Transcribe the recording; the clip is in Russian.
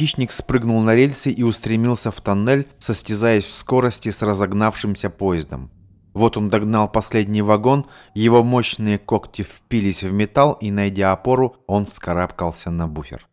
хищник спрыгнул на рельсы и устремился в тоннель, состязаясь в скорости с разогнавшимся поездом. Вот он догнал последний вагон, его мощные когти впились в металл, и, найдя опору, он скарабкался на буфер.